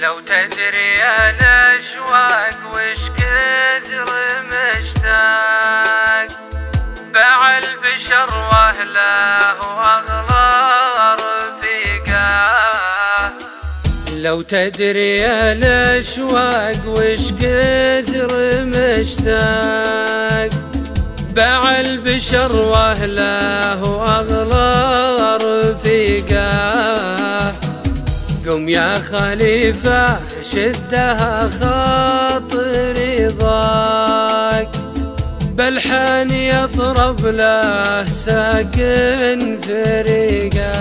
لو تدري الاشواق وش كثر مشتاق. باع البشر وأهله واغلى رفيقه لو تدري الاشواق وش كثر مشتاق. باع البشر وأهله واغلى يا خليفة شدها خاطري ضاق بلحان يطرب له ساكن فريقه.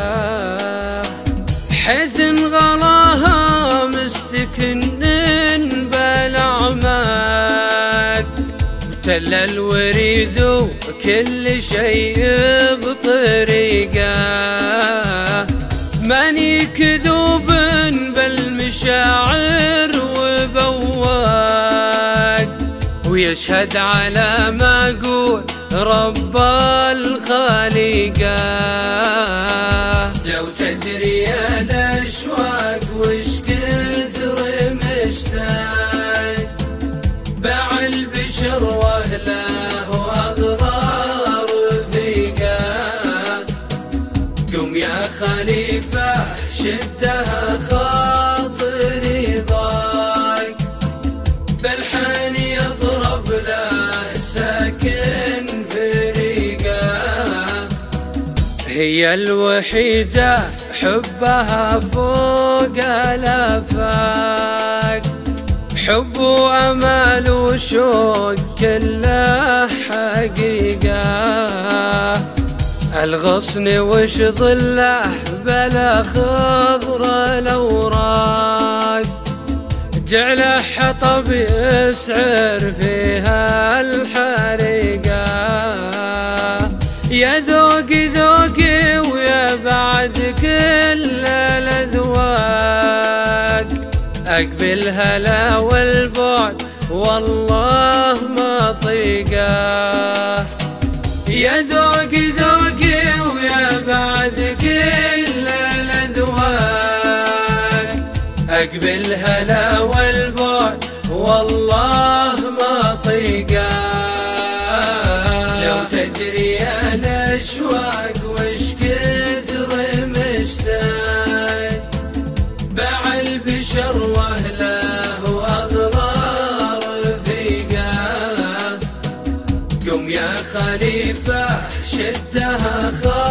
حزن غلاها مستكن بالاعماق تل الوريد وكل شيء بطريقه. ماني كذوب ويشهد على ما أقول رب الخالقه لو تدري الأشواق وش كثر مشتاق. باع البشر وأهله وأغرار رفيقه قم يا خليفة شدها خاطري هي الوحيدة حبها فوق الأفاق. حب وأمال وشوق كله حقيقة. الغصن وش ظله بلا خضر الاوراق جعله حطب يسعر فيها الحريقة. اقبل هلا والبعد والله ما طيقه. يا ذوقي ذوقي ويا بعد كل الأذواق. اقبل هلا والبعد والله ما طيقه. لو تدري خليفة شدها خاطري